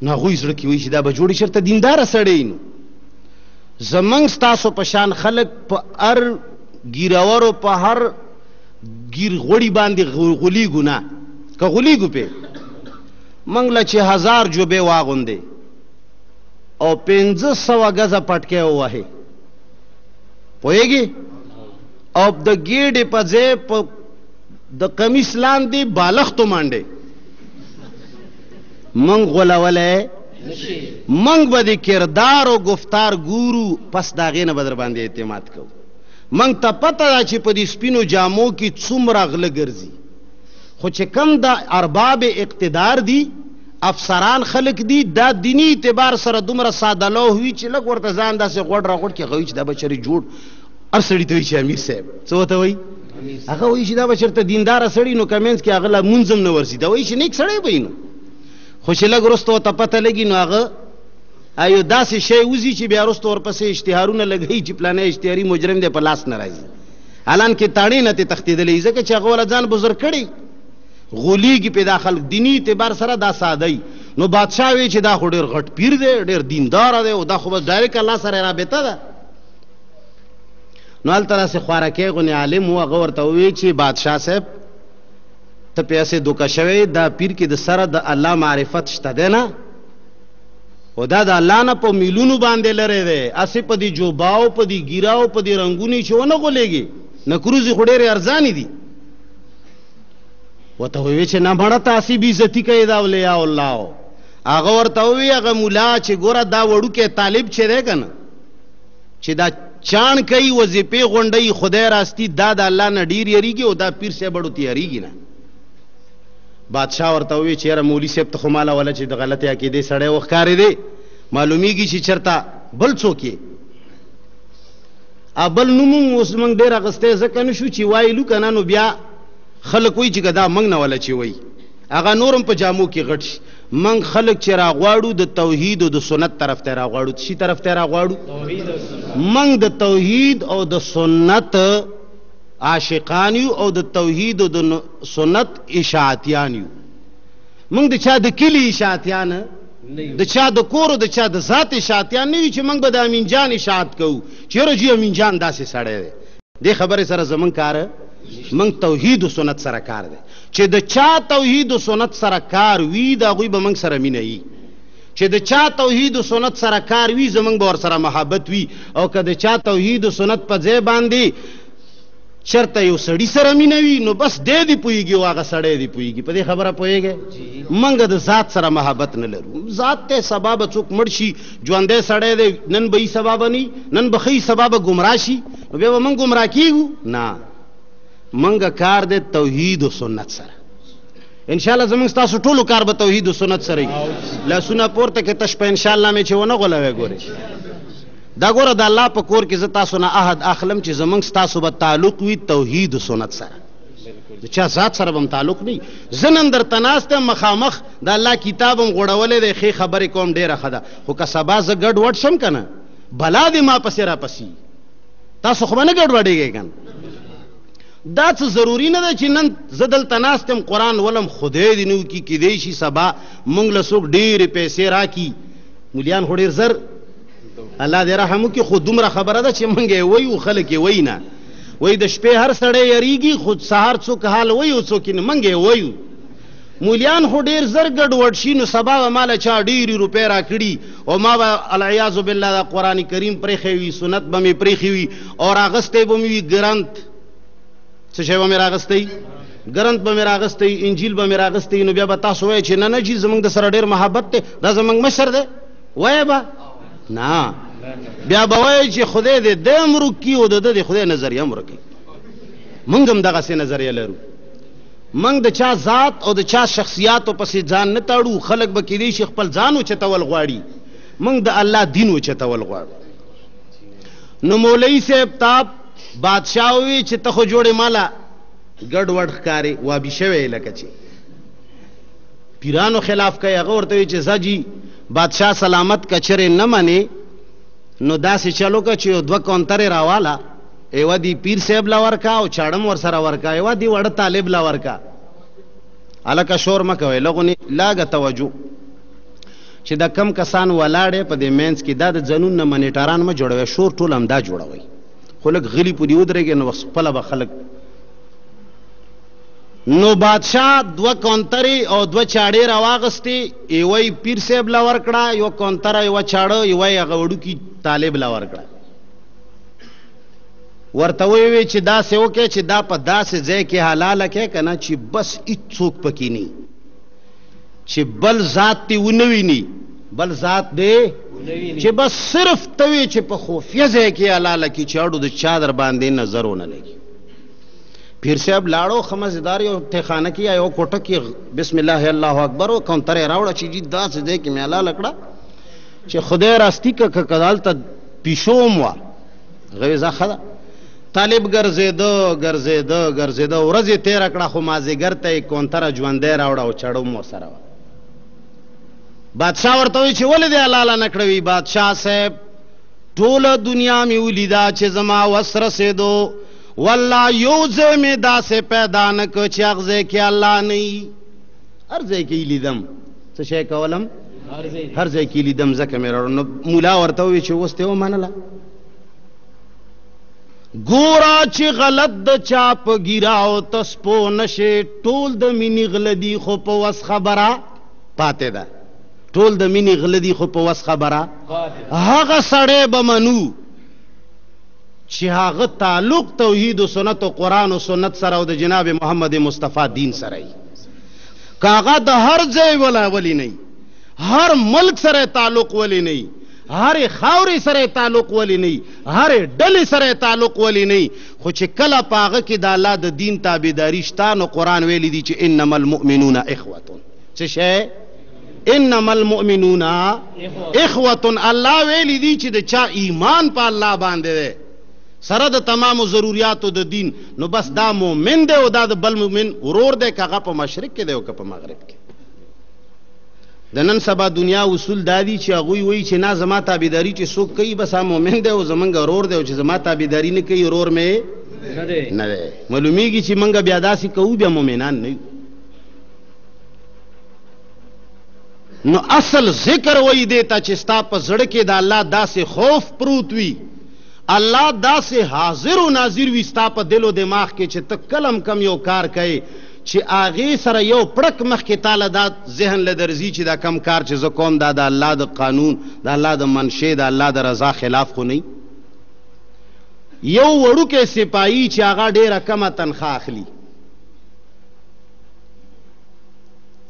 Speaker 1: نو هغوی زړه کې وایي چې دا به جوړې چېرته دینداره سړی نو زمونږ ستاسو په شان خلک په هر ږیرورو په هر ږیر غوړي باندې غولیږو نه که غولیږو پې موږ له چې هزار جوبې واغوندې او پنځه سوه ګزه پټکی ووهې پوهېږي او د ګېډې په ځای په د قمیص لاندې بالښت ومانډې موږ غولولی موږ به د کردار او گفتار ګورو پس د هغې نه به در باندې اعتماد کوو موږ ته پته ده چې په دې سپینو جامو کې څومره غله ګرځي خو چې کم د ارباب اقتدار دي افسران خلک دي دا دینی اعتبار سره دومره ساده لوح وي چې لږ ورته ځان داسې غوړ را غوړ کې غوي چې دا به چېرې جوړ هر سړي ته وایي چې امیر صاحب څه ورته وایي هغه وایي چې دا به چېرته دینداره سړی نو کمینس کې هغه له مونځ هم نه ورځي دا وایي چې نیک سړی به وي نو خو چې لږ وروسته ورته پته لګي نو هغه ایو داسې شی وځي چې بیا وروسته ورپسې اشتهارونه لګوي چې پلانی اشتهاري مجرم دی په لاس نه راځي الان کې تاڼې نه ترې تښتېدلی ځکه چې هغه وله ځان بزرګ کړی غولېږي پې دا خلک دیني اعتبار سره دا ساده وي نو بادشاه وی چې دا خو ډېر غټ پیر دی ډېر دیندار دی او دا خو بس ډایرک الله سره رابطه ده نو هلته داسې خوارکی غونې عالم و هغه ورته وویل چې بادشاه صاحب ته پیسې دوکه شوی دا پیر کې د سره د الله معرفت شته دی نه او دا د الله نه په میلونو باندې لرې دی اسې په دې جوباو په دې ګیراو په دې رنگونی چې ونه غولېږي نکروزي خو ډېرې ارزانې دي وته وی چې نه مړه تاسو بي عزتي کوي دا اولیاء الله هغه ورته وی هغه مولا چې ګوره دا وړو کې طالب چې دی کنه چی دا چاڼ کوي وظیفې غونډوي خدای راستی دا د الله نه ډیر یریږي او دا پیر صاحب اړو تیاریږي نه بادشاه ورته وی چې یاره مولوی صاحب ته خو مالا ولا چې د غلطه عقیده سړی وښکارې دی معلومیږي چې چرته بل څوک یې ابل نو مونږ اوس مونږ ډیر غسته ځکه نشو چې وایلو کنه نو بیا خلک وای چې دا مونږ نه ولا چې وای هغه نورم په جامو کې غټ موږ خلک چې راغواړو د توحید او د سنت طرف ته راغواړو څه طرف ته راغواړو موږ د توحید او د سنت عاشقان یو او د توحید او د سنت اشاعتیان یو موږ د چا د کلی اشاعتیان د چا د کور او د چا د ذات اشاعتیان نه یو چې موږ به د امین جان اشاعت کوو چې رجی امین جان داسې سړی دی د خبرې سره زمون کار موږ توحید او سنت سره کار دی چه د چا توحید و سنت سره کار وی د هغوی به موږ سره مینه یی چه د چا توحید و سنت سره کار وی زموږ به ورسره محبت وی او که د چا توحید و سنت په ځای باندی چرته یو سړی سره مینه وی نو بس دی دی پویږي او هغه سړی دی پویږي په دې خبره
Speaker 2: پویږي
Speaker 1: موږ د ذات سره محبت نه لرو ذات ته سبا به څوک مړ شي ژوندی سړی دی نن به یې سبا به نه نن به ښه یې سبا به ګمراه شي نو بیا به موږ ګمراه کیږو نه منګه کار د توحید او سنت سره ان شاء الله زمونږ تاسو ټولو کار به توحید او سنت سره وي لاسونه پورته کې تش په ان شاء الله مې چې ونه غولوي ګوري دا ګوره د الله په کور کې زه تاسو نه عهد اخلم چې زمونږ تاسو به تعلق وي توحید او سنت سره د چا ذات سره هم تعلق نه زنن در تناست مخامخ د الله کتاب هم غړولې د خې خبرې کوم ډیره خده خو که سبا زه ګډ وډ شم کنه بلا دې ما پسې را پسی تاسو خو به نه ګډوډېږئ که دا څه ضروري نه ده چې نن زه دلته ناست یم قرآن ولم خدای دې نه وکړي کیدای شي سبا موږ له څوک ډېرې پیسې راکړي مولیان خو ډېر زر الله دې رحم وکړي خو دومره خبره ده چې موږ یې وایو خلک یې وایي نه وایي د شپې هر سړی یریږي خو سهار څوک حال وایي او څوک یې نه موږ یې وایو مولیان خو ډیر زر ګډ وډ شي نو سبا به مال چا ډیری روپې راکړي او ما به العیاذ بالله دا قران کریم پرخې وي سنت به می پرخې وي او راغستې به می ګرانت څه شی به می راغستې ګرانت به می راغستې انجیل به می راغستې نو بیا به تاسو وای چې نه نه جی زمنګ د سره ډیر محبت ته دا زمنګ مشر ده وای با نه بیا به وای چې خدای دې د امر کی او د دې خدای نظریه امر کی منګم دغه سي نظریه لرو موږ د چا ذات او د چا شخصیاتو پسې ځان نه تاړو، خلک به کېدای شي خپل ځان اوچتول غواړي، موږ د الله دین اوچتول غواړو. نو مولوي صاحب ته بادشاه وویل چې ته خو جوړې ماله ګډ وډ ښکارې، وابي شوی یې لکه چې پیرانو خلاف کوي. هغه ورته وویل چې ځه جي بادشاه سلامت که چېرې نه منې نو داسې چل وکړه چې یو دوه کونترې راواله ېوه دي پير صاحب له ورکه او چاړم ورسره ورکه ېوه دي وړه طالب له ورکه هلکه شور مه کوی لغونی لاګه توجو چې دا کم کسان ولاړې په دې مینس کې دا د جنون نه منیټران مه جوړوي شور ټول هم دا جوړوي خو لږ غلی پورې ودرېږي نو خپله به خلک نو بادشاه دوه کونترې او دوه چاړې راواغستې یوه یې پیر صاحب له ورکړه یوه کونتره یوه چاړه یوه یې هغه وړوکي طالب له ورکړه ورته وی وی چې دا سه وکه چې دا په داسې ځای کې حلال کې کنه چې بس هیڅوک پکې ني چې بل ذات تی ونوي ني بل ذات دی چې بس صرف توی چې په خفیه ځای کې حلال کې چې اړو د چا در باندې نظر ونه لګي پیر صاحب لاړو خمزدار یو تخانه کې یو کوټه کې بسم الله الله اکبر او کونتره راوړه چې دا څه دې کې مې حلال کړه چې خدای راستی که کدالته پیشو هم وه هغه وې ځه ښه ده طالب ګرځېده ګرځېده ګرځېده ورځ یې تېره کړه خو مازدیګر ته یې کونتره ژوندی راوړه او چړه هم ورسره وه بادشاه ورته وایي چې ولې دې حلاله نه کړوي بادشاه صاحب ټوله دنیا مې ولیده چې زما وس رسېدو والله یو ځای مې داسې پیدا نه کړ چې هغه ځای کې الله نه وي هر ځای کې لیدم څه شي کولم هر ځای کې لیدم ځکه مې راوړو نو مولا ورته وویل چې اوس ته ومنله ګورا چې غلط د چا په ګیرا او تسپو نشي ټول د مینی غلدي خو په وس خبره پاتې ده ټول د مینی غلدي خو په وس خبره هغه سړی به منو چې هغه تعلق توحید او سنت او قران او سنت سره او د جناب محمد مصطفی دین سره که هغه د هر ځای ولا ولی نه هر ملک سره تعلق ولی نه هر خاورې سره تعلق ولی نه هر ډلې سره تعلق ولی نه خو چې کله پاغه کې د الله د دین تابعداري شته نو قران ویلي دي چې انما المؤمنون اخوه څه شی انما المؤمنون اخوه الله ویلي دي چې د چا ایمان په الله باندې سره د تمامو ضروریاتو د دین نو بس دا مؤمن دی او دا د بل مؤمن ورور دی کغه په مشرق کې دی او که په مغرب کې د نن سبا دنیا اصول دا دي چې هغوی وایي چې نه زما تابعداري چې څوک کوي بس هغه مؤمن دی او زمونږ ورور دی او چې زما تابعداري نه کوي ورور مې نه دی نه دی معلومیږي چې مونږ بیا داسې کوو بیا مؤمنان نه یو نو اصل ذکر وایي دی ته چې ستا په زړه کې د الله داسې خوف پروت وي الله داسې حاضر و ناظر وي ستا په دل و دماغ کې چې ته کله هم کوم یو کار کوې چې هغې سره یو پړک مخکې تا له دا ذهن له درځي چې دا کم کار چې زه کوم دا د الله د قانون د الله د منشې د الله د رضا خلاف خو نه یو وړوکی سپاهي چې هغه ډېره کمه تنخواه اخلي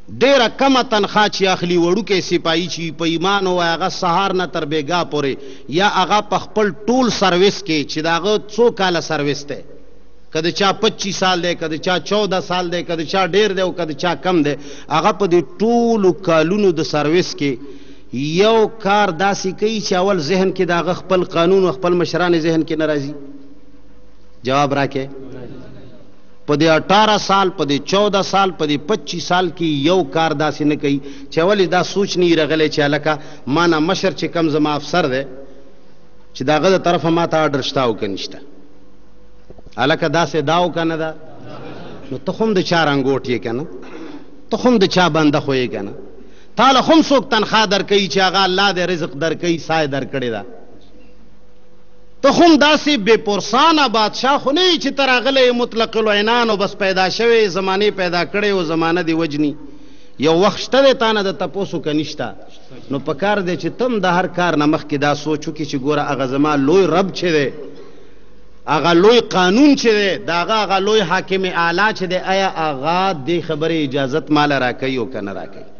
Speaker 1: ډېره کمه تنخوا چې اخلي، وړوکی سپاهي چې وي، په ایمان ووایه هغه سهار نه تر بېګاه پورې یا هغه په خپل ټول سروس کې چې د هغه څو کاله سروس دی، که د چا پچیس سال دی، که د چا چوده سال دی، که د چا ډېر دی او که د چا کم دی، هغه په دې ټولو کالونو د سروس کې یو کار داسې کوي چې اول ذهن کې د هغه خپل قانون او خپل مشران یې ذهن کې نه راځي؟ جواب راکړئ. په دې اټاره سال، په دې چوده سال، په دې پچیس سال کې یې یو کار داسې نه کوي چې اول یې دا سوچ نه وي رغلی چې هلکه ما نه مشر چې کوم زما افسر دی چې د هغه د طرفه ما ته اډر شته او که نشته؟ هلکه داسې دا او که نه ده؟ نو ته خو هم د چا رنګوټ یې که نه؟ ته خو هم د چا بنده خو یې که نه؟ تا له خو هم څوک تنخوا درکوي چې هغه الله دی رزق درکوي ساه یې درکړې ده ته خو هم داسې بې پرسانه بادشاه خو نه یې چې ته راغلی یې مطلق العنان او بس پیدا شوی یې، زمانې پیدا کړی او زمانه دې وژني. یو وخت شته دی تانه د تپوس وکړه نشته. نو په کار دی چې ته هم د هر کار نه مخکې دا سوچ وکړې چې ګوره هغه زما لوی رب چې دی، هغه لوی قانون چې دی، د هغه هغه لوی حاکم اعلی چې دی، ایا هغه دې خبرې اجازت ماله راکوي او که نه راکوي؟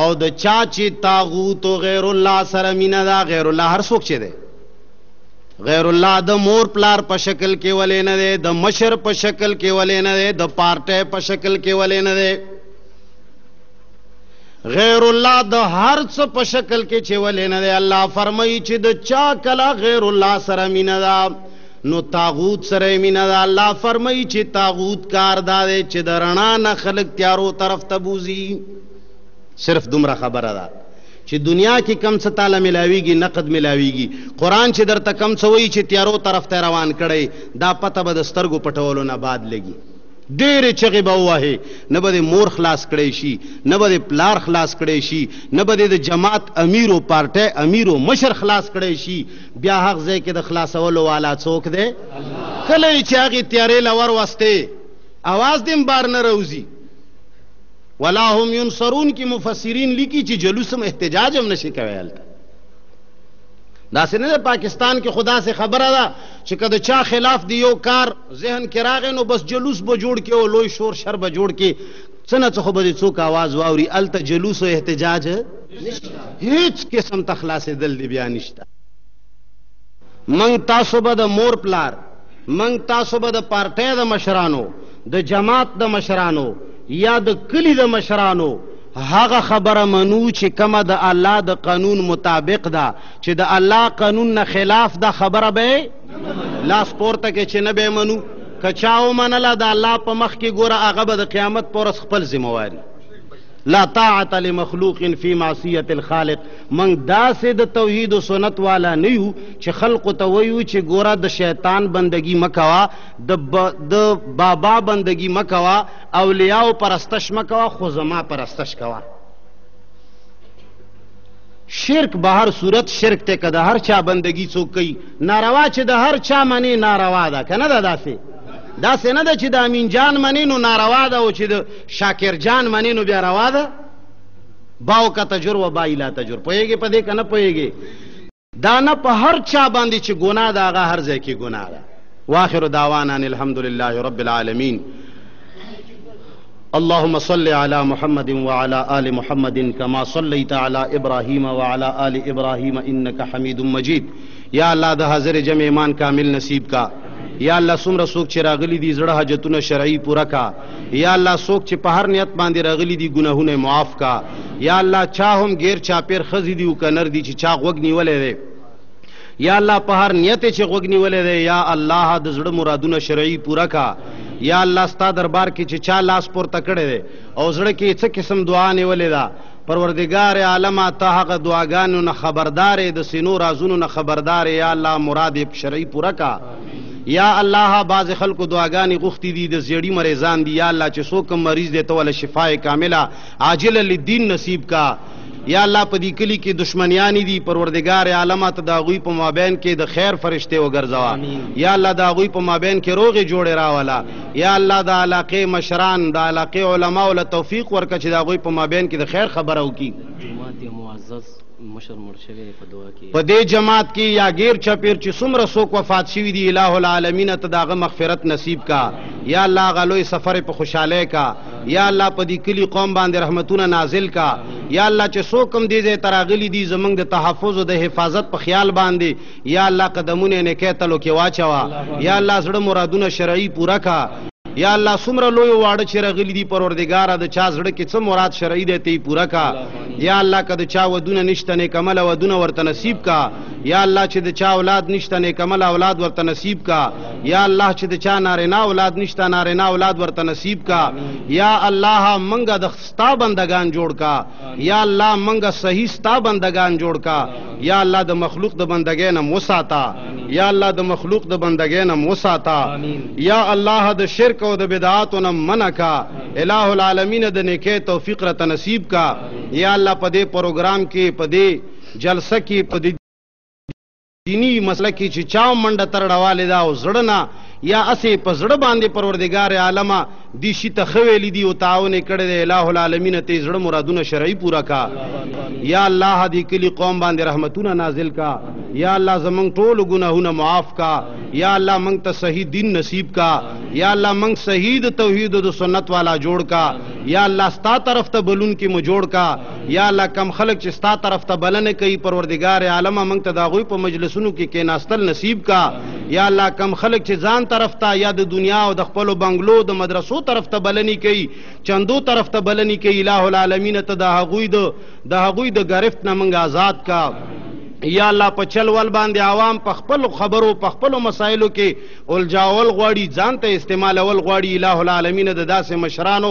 Speaker 1: او د چا چې طاغوت او غیر الله سره مینه ده غیر الله هر څوک چې دی غیر الله د مور پلار په شکل کې ولې نه دی د مشر په شکل کې ولې نه دی د پارټۍ په شکل کې ولې نه دی غیر الله د هر څه په شکل کې چې ولې نه دی الله فرمایي چې د چا کله غیر الله سره مینه ده نو طاغوت سره یې مینه ده. الله فرمایي چې طاغوت کار دا دی چې د رڼا نه خلک تیارو طرف ته بوځي. صرف دومره خبره ده چې دنیا کې کم څه تاله ملاویږي نقد ملاویږي قرآن چې درته کم څه وایي چې تیارو طرف ته روان کړی دا پته به د سترګو پټولو نه بعد لګي ډېرې چغې به ووهې نه به د مور خلاص کړی شي نه به د پلار خلاص کړی شي نه به د جماعت امیر او پارټۍ امیر او مشر خلاص کړی شي بیا هغ ځای کې د خلاصولو والا څوک دی؟ کله یې چې هغې تیارې له وروستې اواز دې هم بار نه راوځي ولا هم ينصرون کې مفسرین لیکي چې جلوس هم احتجاج هم نشي کوي هلته داسې نه ده پاکستان کې خدا سې خبره ده چې که د چا خلاف دی یو کار ذهن کې راغی نو بس جلوس به جوړ کې او لوی شور شر به جوړ کې څه نه څه خو به دې څوک اواز واوري هلته جلوس او احتجاج هیڅ قسم ته خلاصېدل دې بیا نشته منګ تاسو به د مور پلار منګ تاسو به د پارټۍ د مشرانو د جماعت د مشرانو یا د کلي د مشرانو هغه خبره منو چې کومه د الله د قانون مطابق ده چې د الله قانون نه خلاف دا خبره به لاس پورته کې چې نه به منو که چا ومنله د الله په مخ کې ګوره هغه به د قیامت پر ورځ خپل ذمواري لا طاعت لمخلوق فی معصیت الخالق من داسې د توحید او سنت والا نه یو چې خلق ته ویو چې ګوره د شیطان بندگی مکوا د با د بابا بندگی مکوا اولیاء پرستش مکوا خو زما پرستش کوا شرک به هر صورت شرک ته که د هر چا بندگی څوک کوي ناروا چې د هر چا منې ناروا ده که نه ده داسې داسې نه ده چې د امین جان منې نو ناروا ده او چې د شاکر جان منې نو بیا روا ده باو کا تجر و با اله تجر پوهېږې په دې که نه پوهېږې دا نه په هر چا باندې چې ګناه ده هغه هر ځای کې ګناه ده واخر دعوانا ان الحمد لله رب العالمين اللهم صل على محمد وعلى آل محمد كما صليت على إبراهيم وعلى آل إبراهيم إنك حميد مجيد یا الله د حاضر جمع ایمان کامل نصیب کا یا الله سمره سوک چراغلی دی زړه حاجتونه شرعي پورا کا یا الله څوک چې په هر نیت باندې راغلي دي ګناهونه یې معاف کا یا الله چا هم غیر چاپیر ښځې دي او که نر دي چې چا غوږ نیولی دی یا الله په هر نیت یې چې غوږ نیولی دی یا الله د زړه مرادونه شرعي پوره کا یا الله ستا دربار کې چې چا لاس پورته کړی دی او زړه کې یې څه قسم دعا نیولې ده پروردګار عالمه ته هغه دعاګانو نه خبردار یې د سینو رازونو نه خبردار یې یا الله مراد یې په شرعي پوره کا یا الله بعضې خلکو دعاګانې غوښتي دي د زیړي مریضان دي یا الله چې څوک هم مریض دی ته وله شفاء کامله عاجله للدین نصیب کا یا الله په دې کلي کې دشمنیانې دي پروردګار عالمه ته د هغوی په مابین کې د خیر فرشتې وګرځوه یا الله د هغوی په مابین کې روغې جوړې راوله یا الله د علاقې مشران د علاقې علماو له توفیق ورکړه چې د هغوی په مابین کې د خیر خبره وکړي
Speaker 2: جماعت یې معزز مشر مړ شوی دی په دعا کې
Speaker 1: په دې جماعت کې یا غیر چپیر چې څومره څوک وفات شوي دي الٰه العالمین ته د هغه مغفرت نصیب کا یا الله هغه لوی سفر په خوشحالۍ کا یا الله په دې کلي قوم باندې رحمتونه نازل کا یا الله چې څوک هم دې ځای ته راغلي دي زموږ د تحفظ او د حفاظت په خیال باندې یا الله قدمونه نیکه تلو کې واچوا یا الله زړه مرادونه شرعي پوره کا یا الله سمره لوی واړه چې رغلی دي پروردګار د چا زړه کې څه مراد شرعي دی ته پوره کا یا الله کده چا ودونه نشته نه کمل ودونه ورته نصیب کا یا الله چې د چا اولاد نشته نه کمل اولاد ورته نصیب کا یا الله چې د چا نارینه اولاد نشته نارینه اولاد ورته نصیب کا یا الله منګه د خستا بندگان جوړ کا یا الله منګه صحیح ستا بندګان جوړ کا یا الله د مخلوق د بندګۍ نه وساته یا الله د مخلوق د بندګۍ نه وساته یا الله د شرک او د بدعاتو نه منع کا الہ العالمین د نیکه توفیق را تنصیب کا یا الله په دې پروګرام کې په دې جلسه کې په دې دینی مسله کی چی چا منډه ترړه والی ده او زړه نه یا اسی په زړه باندی پروردګار عالم دی شی ته خویلی دی او تعاون کړی دی الہ العالمین ته زړه مرادونه شرعی پورا کا یا الله دی کلی قوم باندې رحمتونه نازل کا یا الله زمنګ ټول ګناهونه معاف کا یا الله منګ ته صحیح دین نصیب کا یا الله منګ صحیح توحید او سنت والا جوړ کا یا الله ستا طرف ته بلون کې مو جوړ کا یا الله کم خلک چې ستا طرف ته بلنه کوي پروردګار عالمه موږ ته د هغوی په مجلسونو کې کیناستل نصیب کا یا الله کم خلک چې ځان طرف ته یا د دنیا او د خپلو بنګلو د مدرسو طرف ته بلنې کوي چندو طرف ته بلنې کوي الٰه العالمین ته د هغوی د د هغوی د ګرفت نه موږ آزاد کا یا الله په چل ول باندې عوام په خپل خبرو په خپل مسایلو کې الجاول غواړي ځان ته استعمالول غواړي الٰه العالمین د داسې مشرانو